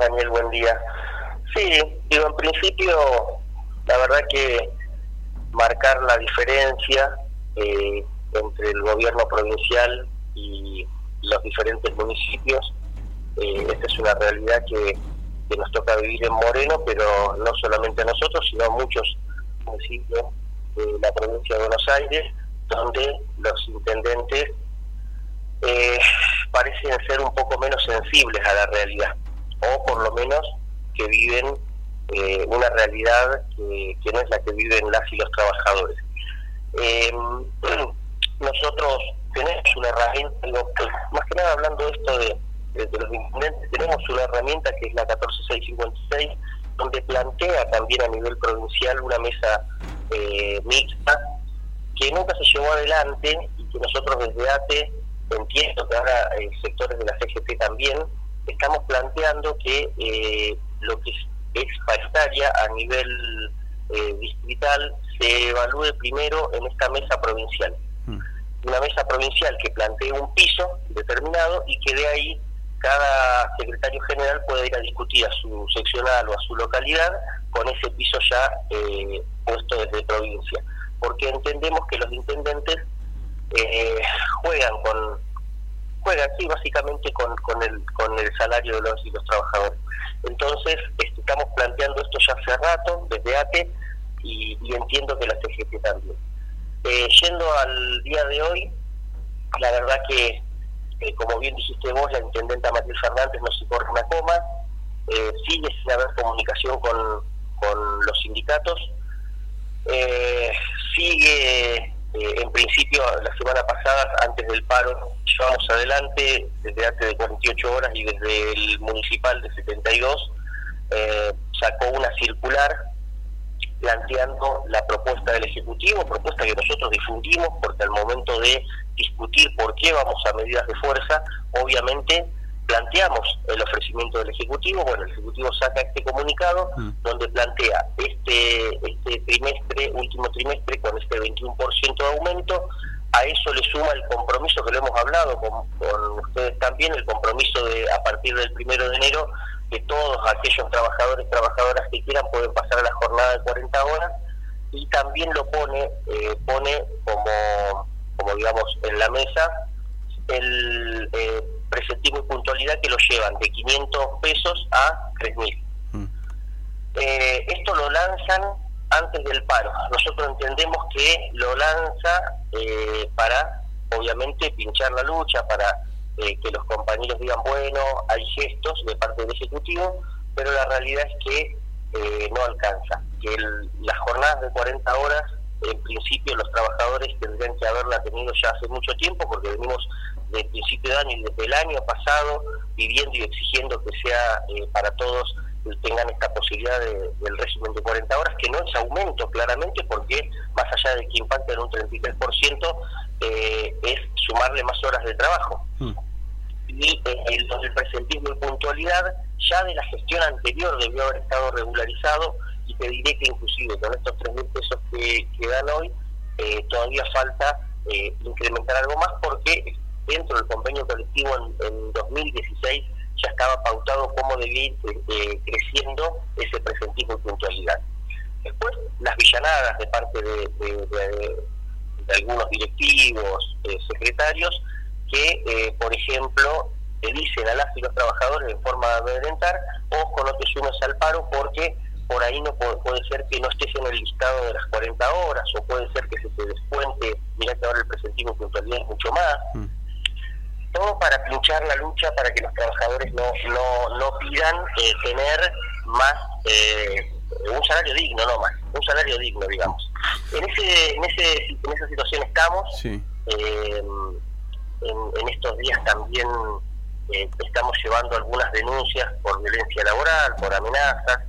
Daniel? Buen día. Sí, digo, en principio, la verdad que marcar la diferencia eh, entre el gobierno provincial y los diferentes municipios, eh, esta es una realidad que, que, nos toca vivir en Moreno, pero no solamente a nosotros, sino a muchos municipios de la provincia de Buenos Aires, donde los intendentes eh, parecen ser un poco menos sensibles a la realidad, o por lo menos que viven eh, una realidad que, no es la que viven las y los trabajadores. Eh, nosotros tenemos una herramienta, más que nada hablando de esto de, los intendentes, tenemos una herramienta que es la 14656, donde plantea también a nivel provincial una mesa mixta que nunca se llevó adelante y que nosotros desde ATE entiendo que ahora eh, sectores de la CGT también, estamos planteando que eh, lo que es, paritaria a nivel eh, distrital se evalúe primero en esta mesa provincial. Mm. Una mesa provincial que plantee un piso determinado y que de ahí cada secretario general pueda ir a discutir a su seccional o a su localidad con ese piso ya puesto desde provincia. Porque entendemos que los intendentes eh, juegan con juegan sí básicamente con, con el con el salario de los y los trabajadores. Entonces este, estamos planteando esto ya hace rato desde ATE y, entiendo que la CGT también. Eh, yendo al día de hoy la verdad que eh, como bien dijiste vos la intendenta María Fernández no se corre una coma eh, sigue sin haber comunicación con, con los sindicatos sigue eh, en principio, la semana pasada, antes del paro, llevamos adelante desde antes de 48 horas y desde el municipal de 72, eh, sacó una circular planteando la propuesta del Ejecutivo, propuesta que nosotros difundimos porque al momento de discutir por qué vamos a medidas de fuerza, obviamente planteamos el ofrecimiento del Ejecutivo, bueno, el Ejecutivo saca este comunicado mm. donde plantea este, este trimestre, último trimestre, con este 21% de aumento, a eso le suma el compromiso que lo hemos hablado con, con, ustedes también, el compromiso de a partir del primero de enero que todos aquellos trabajadores trabajadoras que quieran pueden pasar a la jornada de 40 horas y también lo pone eh, pone como como digamos en la mesa el eh, preceptivo y puntualidad que lo llevan de 500 pesos a 3.000. Mm. Eh, esto lo lanzan antes del paro. Nosotros entendemos que lo lanza eh, para, obviamente, pinchar la lucha, para eh, que los compañeros digan, bueno, hay gestos de parte del Ejecutivo, pero la realidad es que no alcanza. Que las jornadas de 40 horas, en principio, los trabajadores tendrían que haberla tenido ya hace mucho tiempo, porque venimos de principio de año y desde el año pasado pidiendo y exigiendo que sea eh, para todos tengan esta posibilidad del régimen de 40 horas, que no es aumento claramente, porque más allá de que impacte en un 33%, eh, es sumarle más horas de trabajo. Hmm. Y eh, el, presentismo y puntualidad ya de la gestión anterior debió haber estado regularizado y te diré que inclusive con estos 3 mil pesos que, que, dan hoy, eh, todavía falta incrementar algo más porque dentro del convenio colectivo en, 2016 ya estaba pautado cómo debía ir creciendo ese presentismo y puntualidad. Después, las villanadas de parte de, algunos directivos, eh, secretarios, que, eh, por ejemplo, le dicen a las y los trabajadores en forma de amedrentar, ojo, no te sumes al paro porque por ahí no puede, ser que no estés en el listado de las 40 horas, o puede ser que se te descuente, mira que ahora el presentismo puntualidad es mucho más. Mm todo para pinchar la lucha para que los trabajadores no, no, no pidan eh, tener más, eh, un salario digno, no más, un salario digno, digamos. En, ese, en, ese, en esa situación estamos. Eh, en, estos días también estamos llevando algunas denuncias por violencia laboral, por amenazas.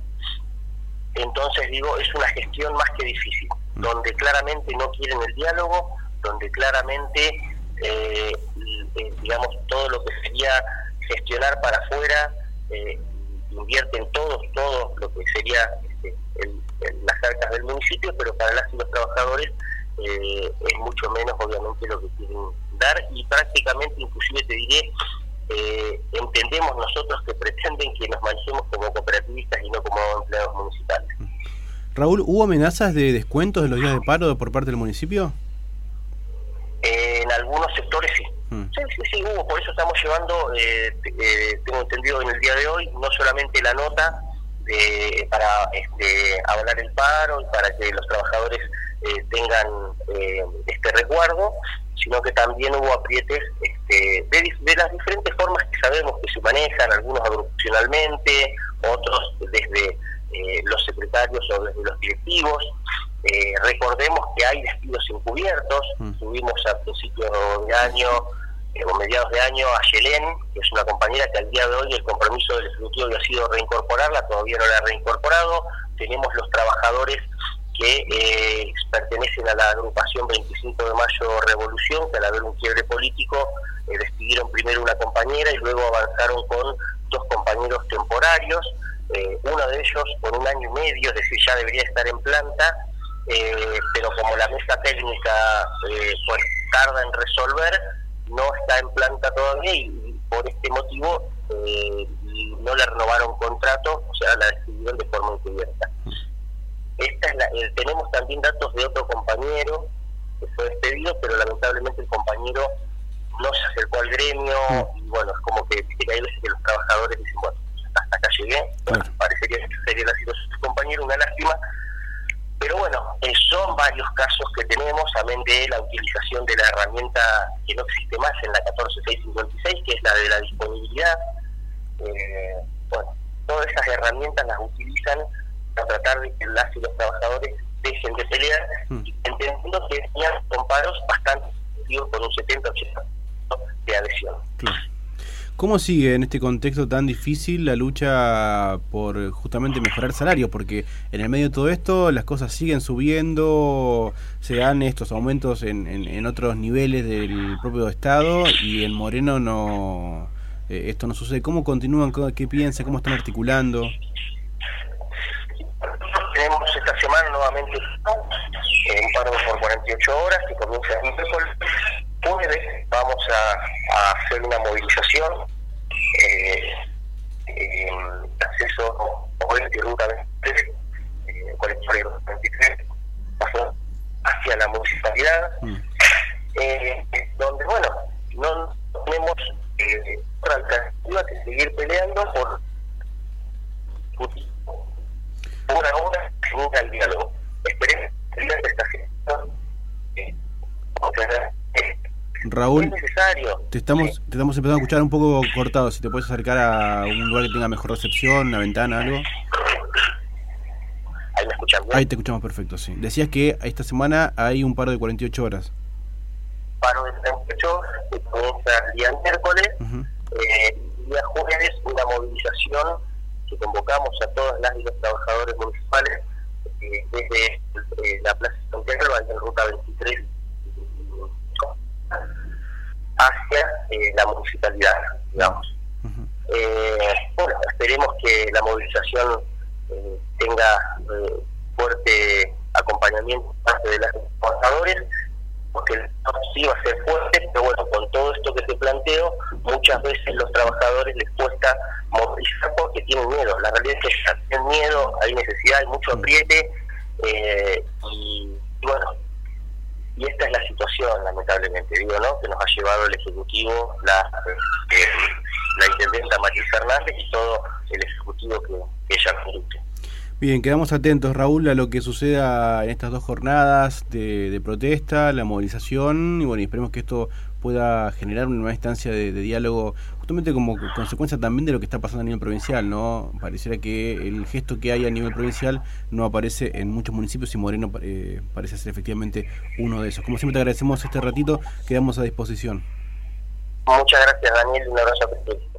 Entonces, digo, es una gestión más que difícil, mm. donde claramente no quieren el diálogo, donde claramente eh, digamos, todo lo que sería gestionar para afuera, eh, invierten todos, todo lo que sería este, las arcas del municipio, pero para las y los trabajadores eh, es mucho menos, obviamente, lo que quieren dar y prácticamente, inclusive te diré, eh, entendemos nosotros que pretenden que nos manejemos como cooperativistas y no como empleados municipales. Raúl, ¿hubo amenazas de descuentos de los días de paro por parte del municipio? en algunos sectores sí. Mm. Sí, sí, sí, hubo. Por eso estamos llevando, eh, eh, tengo entendido en el día de hoy, no solamente la nota de, para este, hablar el paro y para que los trabajadores eh, tengan este resguardo, sino que también hubo aprietes este, de, las diferentes formas que sabemos que se manejan, algunos agrupacionalmente, otros desde los secretarios o desde los directivos. recordemos que hay despidos encubiertos, mm. tuvimos a principios de año o mediados de año a Yelén, que es una compañera que al día de hoy el compromiso del Ejecutivo había sido reincorporarla, todavía no la ha reincorporado. Tenemos los trabajadores que eh, pertenecen a la agrupación 25 de Mayo Revolución, que al haber un quiebre político eh, despidieron primero una compañera y luego avanzaron con dos compañeros temporarios, eh, uno de ellos por un año y medio, es decir, ya debería estar en planta, pero como la mesa técnica pues tarda en resolver, no está en planta todavía y, por este motivo eh, no le renovaron contrato, o sea, la despidieron de forma encubierta. Esta es la, eh, tenemos también datos de otro compañero que fue despedido, pero lamentablemente el compañero no se acercó al gremio y bueno, es como que, que hay veces que los trabajadores dicen, bueno, hasta acá llegué, parecería que sería la situación de su compañero, una lástima, pero bueno, eh, son varios casos que tenemos, amén de la utilización de la herramienta que no existe más en la 14656, que es la de la disponibilidad. Eh, bueno, todas esas herramientas las utilizan para tratar de que las y los trabajadores dejen de pelear, mm. entendiendo que tenían comparos bastante con un 70-80% de adhesión. ¿Cómo sigue en este contexto tan difícil la lucha por justamente mejorar salarios? Porque en el medio de todo esto las cosas siguen subiendo, se dan estos aumentos en, en, otros niveles del propio Estado y en Moreno no eh, esto no sucede. ¿Cómo continúan? ¿Qué piensan? ¿Cómo están articulando? Tenemos esta semana nuevamente un paro por 48 horas que comienza el miércoles jueves vamos a, a hacer una movilización eh, en acceso oeste ruta 23, eh, 23, hacia la municipalidad, mm. eh, donde, bueno, no tenemos eh, otra alternativa que seguir peleando por una hora sin al diálogo. Esperemos que esta gestión eh, Raúl, te estamos te estamos empezando a escuchar un poco cortado. Si te puedes acercar a un lugar que tenga mejor recepción, una ventana, algo. Ahí me escuchas Ahí te escuchamos perfecto, sí. Decías que esta semana hay un paro de 48 horas. Paro de 48 que comienza el día miércoles. eh, día jueves una movilización que convocamos a todas las y los trabajadores municipales eh, desde eh, la Plaza Santiago, en ruta 23 hacia eh, digamos. Eh, bueno, esperemos que la movilización eh, tenga fuerte acompañamente parte de los trabajadores, porque sí va a ser fuerte, pero bueno, con todo esto que te planteo, muchas veces los trabajadores les cuesta movilizar porque tienen miedo. La realidad es que tienen miedo, hay necesidad, hay mucho apriete, y bueno, y esta es la situación, lamentablemente, digo, ¿no? Que nos ha llevado el Ejecutivo, la, eh, la Intendenta Fernández y todo el Ejecutivo que, ella conduce. Bien, quedamos atentos, Raúl, a lo que suceda en estas dos jornadas de, de protesta, la movilización, y bueno, esperemos que esto pueda generar una nueva instancia de, diálogo, justamente como consecuencia también de lo que está pasando a nivel provincial, ¿no? Pareciera que el gesto que hay a nivel provincial no aparece en muchos municipios y Moreno eh, parece ser efectivamente uno de esos. Como siempre te agradecemos este ratito, quedamos a disposición. Muchas gracias Daniel, un abrazo a